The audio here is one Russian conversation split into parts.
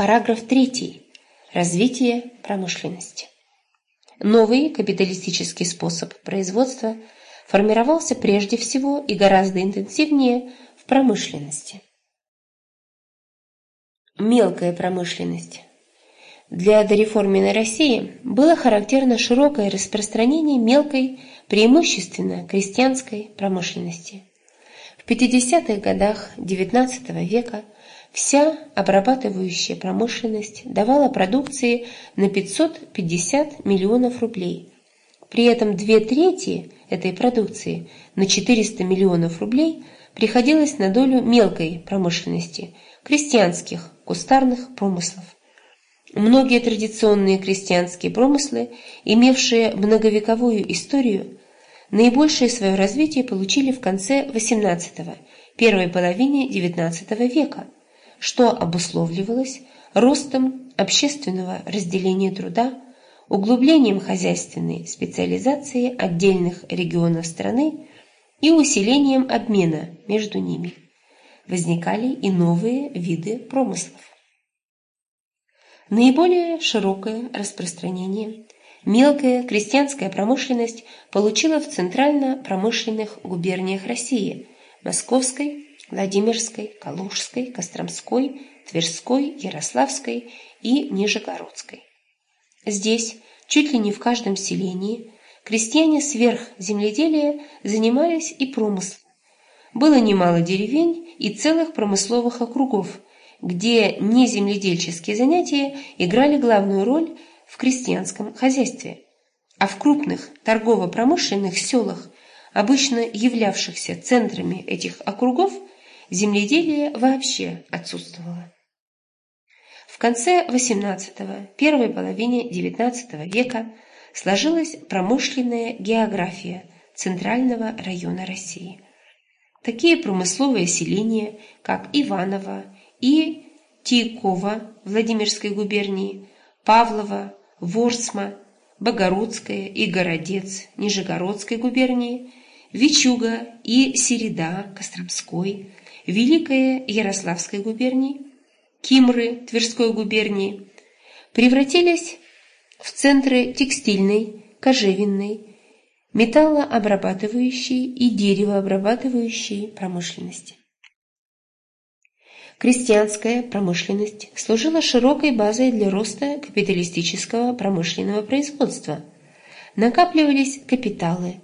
Параграф 3. Развитие промышленности. Новый капиталистический способ производства формировался прежде всего и гораздо интенсивнее в промышленности. Мелкая промышленность. Для дореформенной России было характерно широкое распространение мелкой, преимущественно крестьянской промышленности. В 50-х годах XIX века вся обрабатывающая промышленность давала продукции на 550 миллионов рублей. При этом две трети этой продукции на 400 миллионов рублей приходилось на долю мелкой промышленности, крестьянских, кустарных промыслов. Многие традиционные крестьянские промыслы, имевшие многовековую историю, наибольшее свое развитие получили в конце XVIII – первой половине XIX века, что обусловливалось ростом общественного разделения труда, углублением хозяйственной специализации отдельных регионов страны и усилением обмена между ними. Возникали и новые виды промыслов. Наиболее широкое распространение мелкая крестьянская промышленность получила в центрально-промышленных губерниях России – Московской, Владимирской, Калужской, Костромской, Тверской, Ярославской и Нижегородской. Здесь, чуть ли не в каждом селении, крестьяне сверх земледелия занимались и промыслом. Было немало деревень и целых промысловых округов – где неземледельческие занятия играли главную роль в крестьянском хозяйстве, а в крупных торгово-промышленных селах, обычно являвшихся центрами этих округов, земледелие вообще отсутствовало. В конце XVIII – первой половине XIX века сложилась промышленная география центрального района России. Такие промысловые селения, как Иваново, и Тейкова Владимирской губернии, Павлова, Ворсма, Богородская и Городец Нижегородской губернии, Вичуга и Середа Костромской, Великая Ярославской губернии, Кимры Тверской губернии превратились в центры текстильной, кожевенной, металлообрабатывающей и деревообрабатывающей промышленности. Крестьянская промышленность служила широкой базой для роста капиталистического промышленного производства. Накапливались капиталы,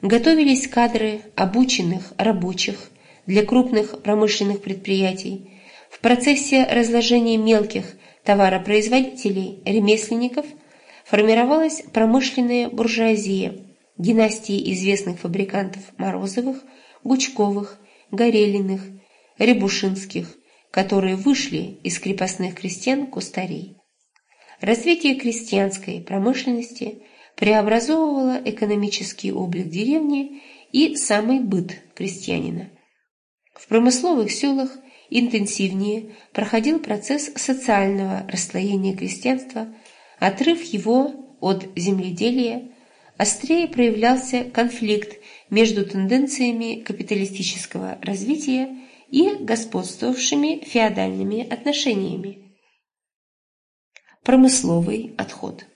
готовились кадры обученных рабочих для крупных промышленных предприятий. В процессе разложения мелких товаропроизводителей, ремесленников формировалась промышленная буржуазия, династии известных фабрикантов Морозовых, Гучковых, Горелиных, Рябушинских – которые вышли из крепостных крестьян кустарей. Развитие крестьянской промышленности преобразовывало экономический облик деревни и самый быт крестьянина. В промысловых селах интенсивнее проходил процесс социального расслоения крестьянства, отрыв его от земледелия, острее проявлялся конфликт между тенденциями капиталистического развития и господствовавшими феодальными отношениями. Промысловый отход.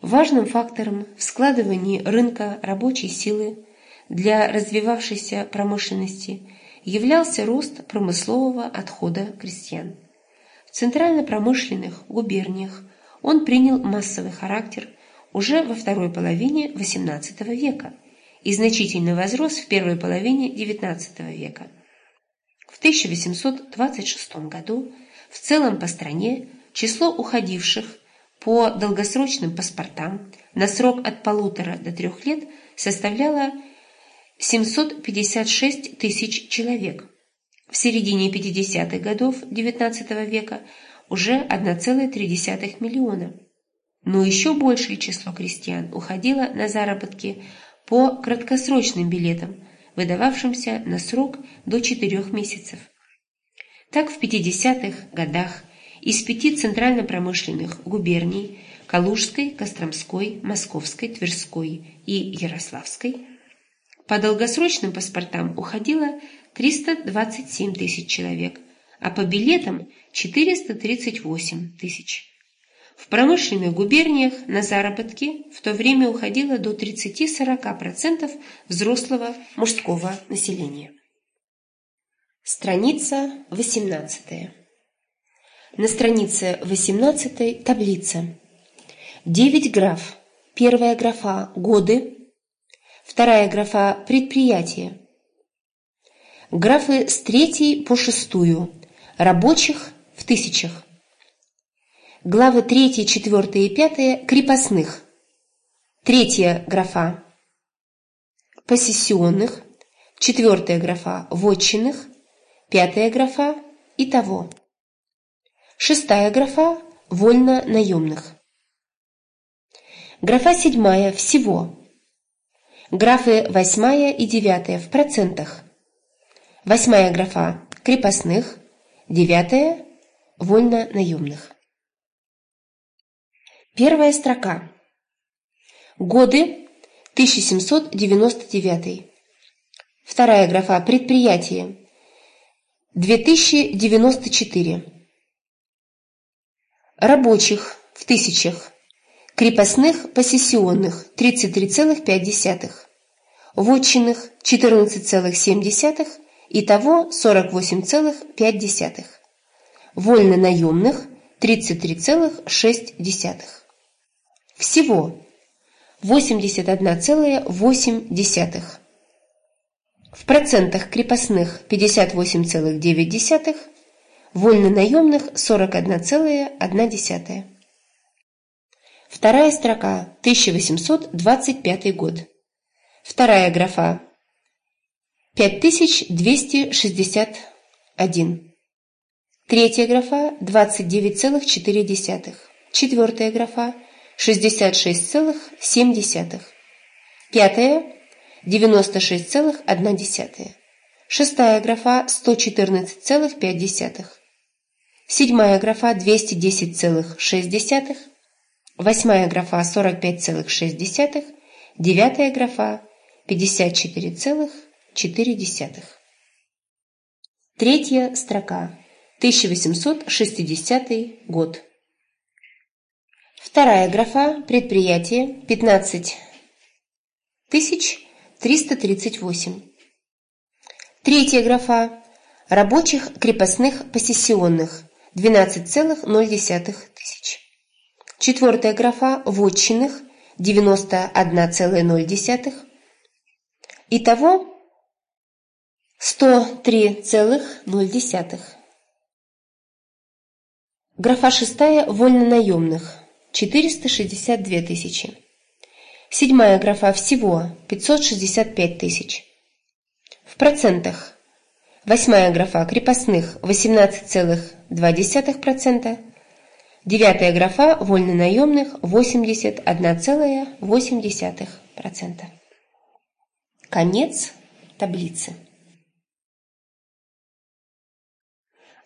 Важным фактором в складывании рынка рабочей силы для развивавшейся промышленности являлся рост промыслового отхода крестьян. В центрально-промышленных губерниях он принял массовый характер уже во второй половине XVIII века и значительно возрос в первой половине XIX века – в 1826 году в целом по стране число уходивших по долгосрочным паспортам на срок от полутора до трех лет составляло 756 тысяч человек. В середине 50-х годов XIX века уже 1,3 миллиона. Но еще большее число крестьян уходило на заработки по краткосрочным билетам – выдававшимся на срок до четырех месяцев. Так в 50-х годах из пяти центрально-промышленных губерний Калужской, Костромской, Московской, Тверской и Ярославской по долгосрочным паспортам уходило 327 тысяч человек, а по билетам 438 тысяч. В промышленных губерниях на заработки в то время уходило до 30-40% взрослого мужского населения. Страница 18. На странице 18 таблица. 9 граф. Первая графа – годы. Вторая графа – предприятие. Графы с третьей по шестую. Рабочих в тысячах. Главы 3, 4 и 5 крепостных. Третья графа посессионных, четвертая графа вотчинных, пятая графа итого. Шестая графа вольно наемных. Графа седьмая всего. Графы восьмая и девятая в процентах. Восьмая графа крепостных, девятая вольно наемных. Первая строка. Годы 1799. Вторая графа предприятие 2094. Рабочих в тысячах. Крепостных посессионных 33,5. Вотчинных 14,7. Итого 48,5. Вольно наемных 33,6. Всего 81,8. В процентах крепостных 58,9, вольно-наемных 41,1. Вторая строка 1825 год. Вторая графа 5261. Третья графа 29,4. Четвертая графа 66,7. Пятая – 96,1. Шестая графа – 114,5. Седьмая графа – 210,6. Восьмая графа – 45,6. Девятая графа – 54,4. Третья строка. 1860 год. Вторая графа – предприятие, 15 338. Третья графа – рабочих крепостных посессионных, 12,0 тысяч. Четвертая графа – вотчинных, 91,0. Итого 103,0. Графа шестая – вольнонаемных, 462 тысячи. Седьмая графа всего 565 тысяч. В процентах. Восьмая графа крепостных 18,2%. Девятая графа вольнонаемных 81,8%. Конец таблицы.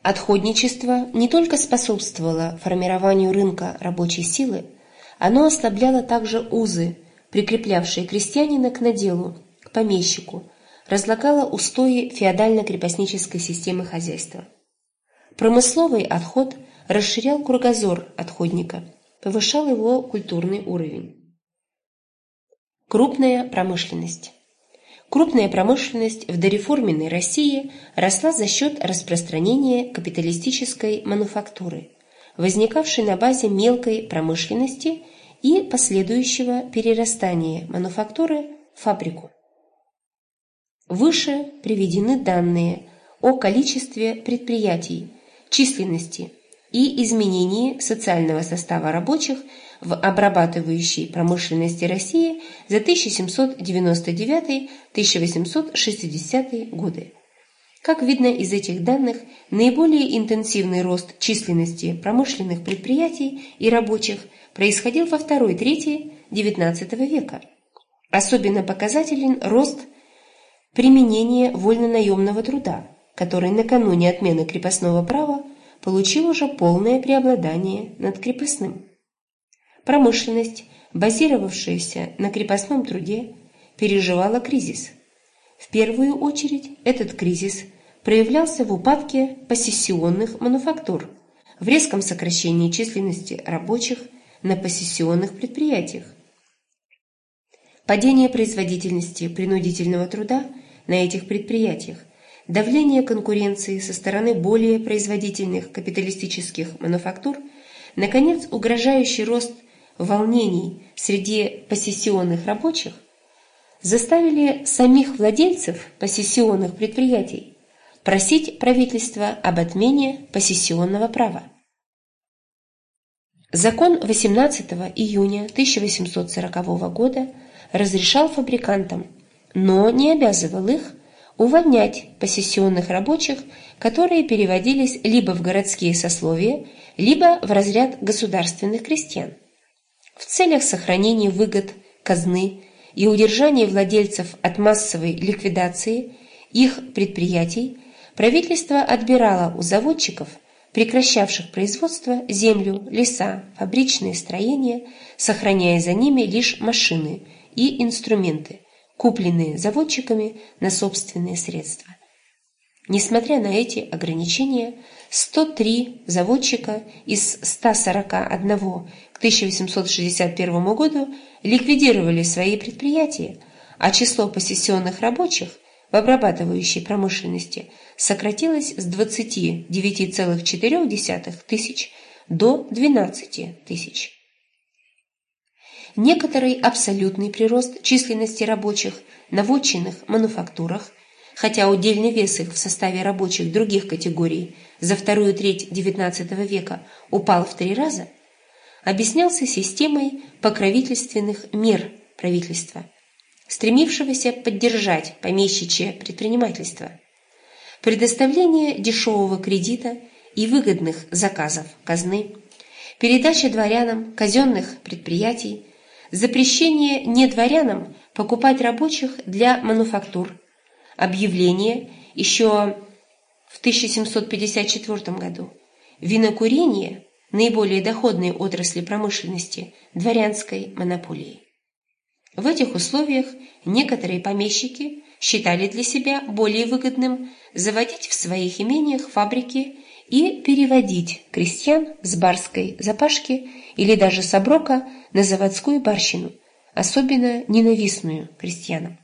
Отходничество не только способствовало формированию рынка рабочей силы, оно ослабляло также узы, прикреплявшие крестьянина к наделу, к помещику, разлагало устои феодально-крепостнической системы хозяйства. Промысловый отход расширял кругозор отходника, повышал его культурный уровень. Крупная промышленность Крупная промышленность в дореформенной России росла за счет распространения капиталистической мануфактуры, возникавшей на базе мелкой промышленности и последующего перерастания мануфактуры в фабрику. Выше приведены данные о количестве предприятий, численности и изменении социального состава рабочих в обрабатывающей промышленности России за 1799-1860 годы. Как видно из этих данных, наиболее интенсивный рост численности промышленных предприятий и рабочих происходил во второй трети XIX века. Особенно показателен рост применения вольно-наемного труда, который накануне отмены крепостного права получил уже полное преобладание над крепостным. Промышленность, базировавшаяся на крепостном труде, переживала кризис. В первую очередь этот кризис проявлялся в упадке посессионных мануфактур, в резком сокращении численности рабочих на посессионных предприятиях. Падение производительности принудительного труда на этих предприятиях, давление конкуренции со стороны более производительных капиталистических мануфактур, наконец, угрожающий рост волнений среди посессионных рабочих заставили самих владельцев посессионных предприятий просить правительства об отмене посессионного права. Закон 18 июня 1840 года разрешал фабрикантам, но не обязывал их увольнять посессионных рабочих, которые переводились либо в городские сословия, либо в разряд государственных крестьян. В целях сохранения выгод казны и удержания владельцев от массовой ликвидации их предприятий правительство отбирало у заводчиков, прекращавших производство, землю, леса, фабричные строения, сохраняя за ними лишь машины и инструменты, купленные заводчиками на собственные средства. Несмотря на эти ограничения, 103 заводчика из 141 к 1861 году ликвидировали свои предприятия, а число посессионных рабочих в обрабатывающей промышленности сократилось с 29,4 тысяч до 12 тысяч. Некоторый абсолютный прирост численности рабочих на вотчинных мануфактурах, хотя удельный вес их в составе рабочих других категорий за вторую треть XIX века упал в три раза, объяснялся системой покровительственных мер правительства, стремившегося поддержать помещичье предпринимательство, предоставление дешевого кредита и выгодных заказов казны, передача дворянам казенных предприятий, запрещение недворянам покупать рабочих для мануфактур, объявление еще в 1754 году винокурение наиболее доходной отрасли промышленности дворянской монополии. В этих условиях некоторые помещики считали для себя более выгодным заводить в своих имениях фабрики и переводить крестьян с барской запашки или даже с оброка на заводскую барщину, особенно ненавистную крестьянам.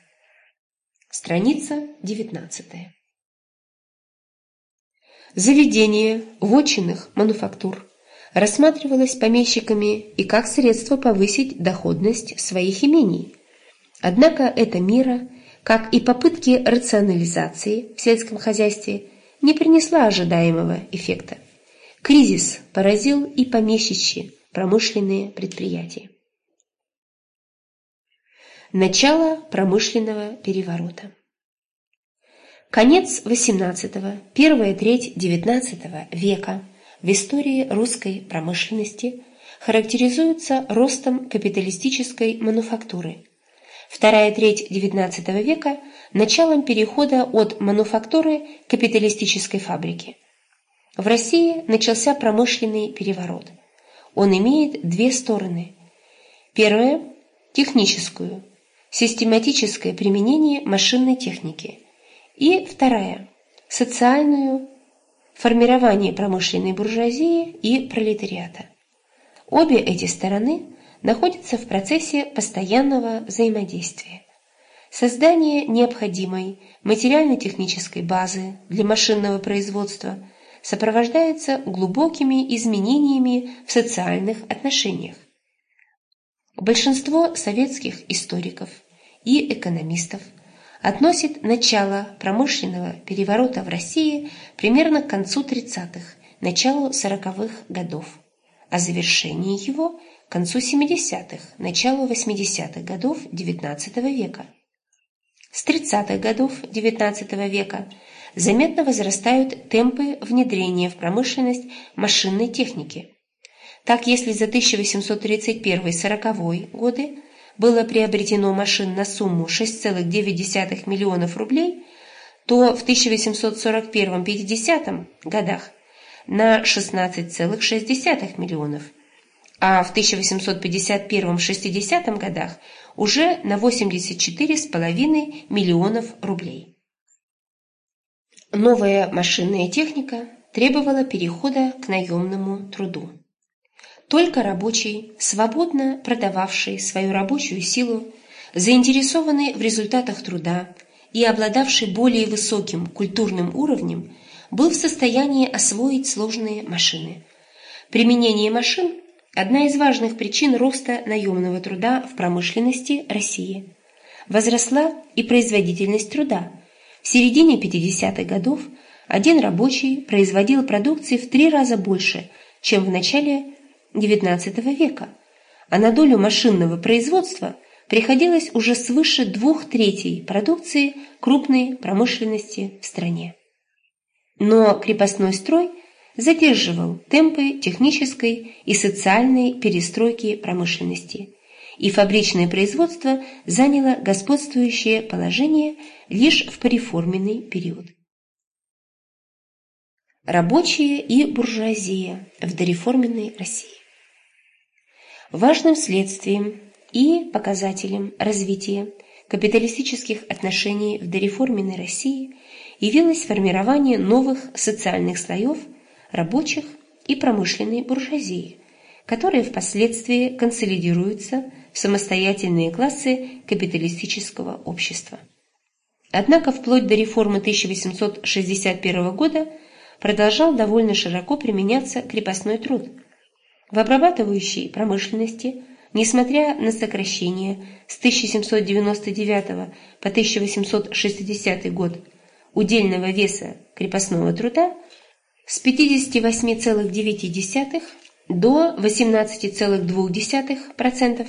Страница 19. Заведение вотчинных мануфактур рассматривалось помещиками и как средство повысить доходность своих имений. Однако эта мера, как и попытки рационализации в сельском хозяйстве, не принесла ожидаемого эффекта. Кризис поразил и помещичьи промышленные предприятия. Начало промышленного переворота. Конец XVIII, первая треть XIX века в истории русской промышленности характеризуется ростом капиталистической мануфактуры. Вторая треть XIX века – началом перехода от мануфактуры к капиталистической фабрике. В России начался промышленный переворот. Он имеет две стороны. Первая – техническую, систематическое применение машинной техники. И вторая – социальную, формирование промышленной буржуазии и пролетариата. Обе эти стороны находятся в процессе постоянного взаимодействия. Создание необходимой материально-технической базы для машинного производства сопровождается глубокими изменениями в социальных отношениях. Большинство советских историков и экономистов – относит начало промышленного переворота в России примерно к концу 30-х, началу 40-х годов, а завершение его – к концу 70-х, началу 80-х годов XIX века. С 30-х годов XIX века заметно возрастают темпы внедрения в промышленность машинной техники. Так, если за 1831-40 годы было приобретено машин на сумму 6,9 миллионов рублей, то в 1841-50 годах на 16,6 миллионов, а в 1851-60 годах уже на 84,5 миллионов рублей. Новая машинная техника требовала перехода к наемному труду. Только рабочий, свободно продававший свою рабочую силу, заинтересованный в результатах труда и обладавший более высоким культурным уровнем, был в состоянии освоить сложные машины. Применение машин – одна из важных причин роста наемного труда в промышленности России. Возросла и производительность труда. В середине 50-х годов один рабочий производил продукции в три раза больше, чем в начале XIX века, а на долю машинного производства приходилось уже свыше двух третей продукции крупной промышленности в стране. Но крепостной строй задерживал темпы технической и социальной перестройки промышленности, и фабричное производство заняло господствующее положение лишь в пореформенный период. Рабочие и буржуазия в дореформенной России Важным следствием и показателем развития капиталистических отношений в дореформенной России явилось формирование новых социальных слоев рабочих и промышленной буржуазии, которые впоследствии консолидируются в самостоятельные классы капиталистического общества. Однако вплоть до реформы 1861 года продолжал довольно широко применяться крепостной труд – в обрабатывающей промышленности, несмотря на сокращение с 1799 по 1860 год удельного веса крепостного труда с 58,9 до 18,2%,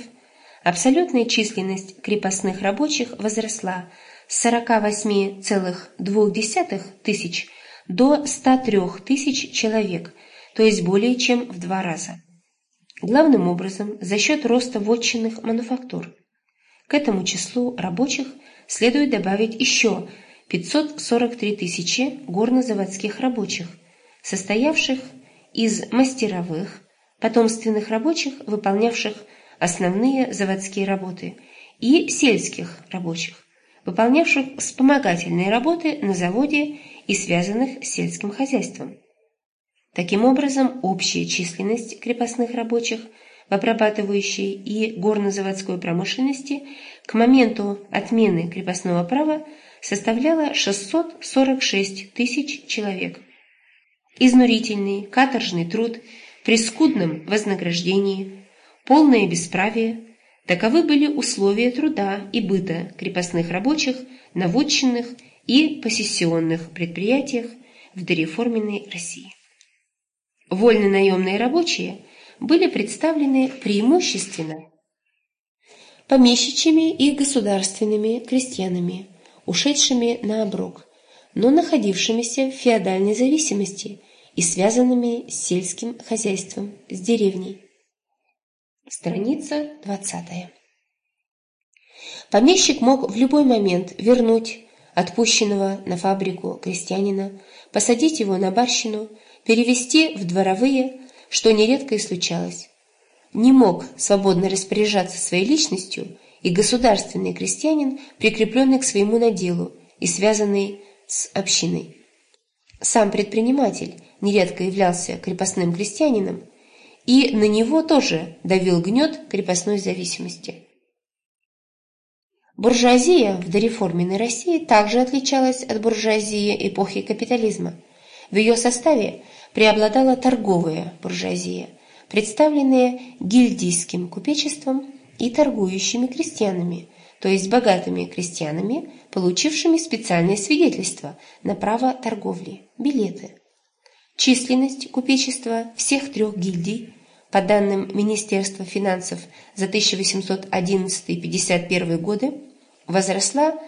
абсолютная численность крепостных рабочих возросла с 48,2 тысяч до 103 тысяч человек, то есть более чем в два раза главным образом за счет роста вотчинных мануфактур. К этому числу рабочих следует добавить еще 543 тысячи горнозаводских рабочих, состоявших из мастеровых, потомственных рабочих, выполнявших основные заводские работы, и сельских рабочих, выполнявших вспомогательные работы на заводе и связанных с сельским хозяйством. Таким образом, общая численность крепостных рабочих в обрабатывающей и горнозаводской промышленности к моменту отмены крепостного права составляла 646 тысяч человек. Изнурительный каторжный труд при скудном вознаграждении, полное бесправие – таковы были условия труда и быта крепостных рабочих на вотчинных и посессионных предприятиях в дореформенной России. Вольно-наемные рабочие были представлены преимущественно помещичьими и государственными крестьянами, ушедшими на оброк, но находившимися в феодальной зависимости и связанными с сельским хозяйством, с деревней. Страница 20. Помещик мог в любой момент вернуть отпущенного на фабрику крестьянина, посадить его на барщину перевести в дворовые, что нередко и случалось. Не мог свободно распоряжаться своей личностью и государственный крестьянин, прикрепленный к своему наделу и связанный с общиной. Сам предприниматель нередко являлся крепостным крестьянином, и на него тоже давил гнет крепостной зависимости. Буржуазия в дореформенной России также отличалась от буржуазии эпохи капитализма. В ее составе преобладала торговая буржуазия, представленная гильдийским купечеством и торгующими крестьянами, то есть богатыми крестьянами, получившими специальное свидетельство на право торговли – билеты. Численность купечества всех трех гильдий, по данным Министерства финансов за 1811-51 годы, возросла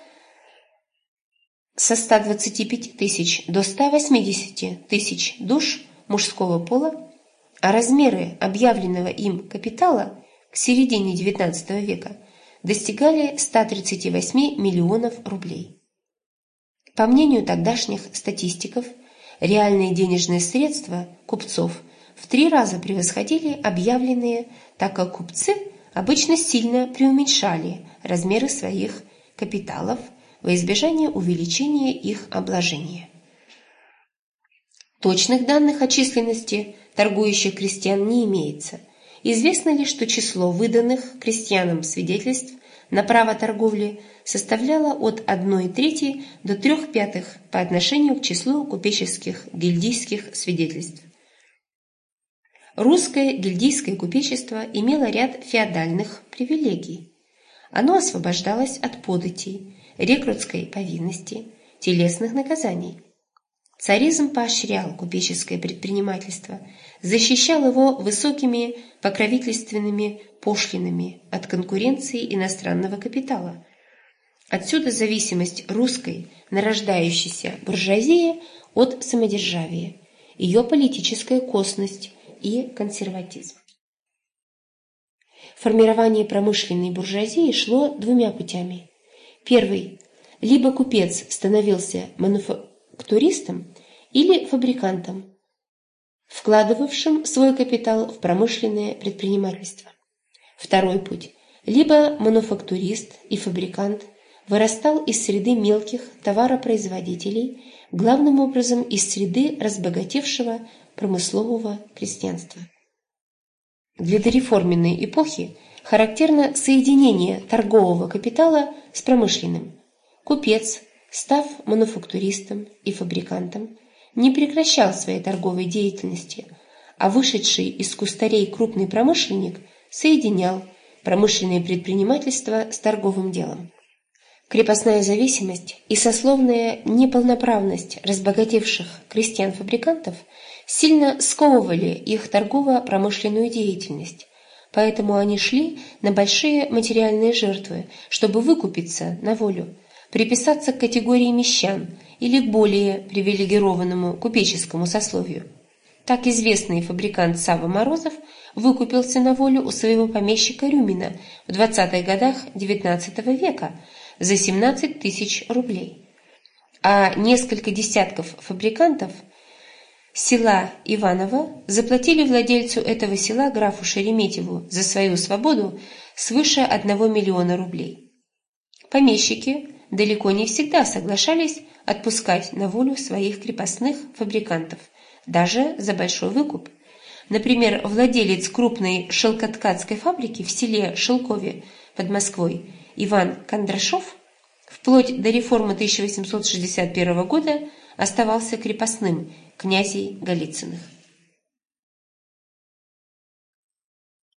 со 125 тысяч до 180 тысяч душ мужского пола, а размеры объявленного им капитала к середине XIX века достигали 138 миллионов рублей. По мнению тогдашних статистиков, реальные денежные средства купцов в три раза превосходили объявленные, так как купцы обычно сильно преуменьшали размеры своих капиталов – во избежание увеличения их обложения. Точных данных о численности торгующих крестьян не имеется. Известно ли, что число выданных крестьянам свидетельств на право торговли составляло от 1 трети до 3 пятых по отношению к числу купеческих гильдийских свидетельств. Русское гильдийское купечество имело ряд феодальных привилегий. Оно освобождалось от податей, рекрутской повинности, телесных наказаний. Царизм поощрял купеческое предпринимательство, защищал его высокими покровительственными пошлинами от конкуренции иностранного капитала. Отсюда зависимость русской нарождающейся буржуазии от самодержавия, ее политическая косность и консерватизм. Формирование промышленной буржуазии шло двумя путями. Первый – либо купец становился мануфактуристом или фабрикантом, вкладывавшим свой капитал в промышленное предпринимательство. Второй путь – либо мануфактурист и фабрикант вырастал из среды мелких товаропроизводителей, главным образом из среды разбогатевшего промыслового крестьянства. Для дореформенной эпохи характерно соединение торгового капитала с промышленным. Купец, став мануфактуристом и фабрикантом, не прекращал своей торговой деятельности, а вышедший из кустарей крупный промышленник соединял промышленное предпринимательство с торговым делом. Крепостная зависимость и сословная неполноправность разбогатевших крестьян-фабрикантов сильно сковывали их торгово-промышленную деятельность, поэтому они шли на большие материальные жертвы, чтобы выкупиться на волю, приписаться к категории мещан или к более привилегированному купеческому сословию. Так известный фабрикант Сава Морозов выкупился на волю у своего помещика Рюмина в 20-х годах XIX века – за 17 тысяч рублей, а несколько десятков фабрикантов села Иваново заплатили владельцу этого села графу Шереметьеву за свою свободу свыше 1 миллиона рублей. Помещики далеко не всегда соглашались отпускать на волю своих крепостных фабрикантов, даже за большой выкуп. Например, владелец крупной шелкоткацкой фабрики в селе Шелкове под Москвой Иван Кондрашов вплоть до реформы 1861 года оставался крепостным князей Голицыных.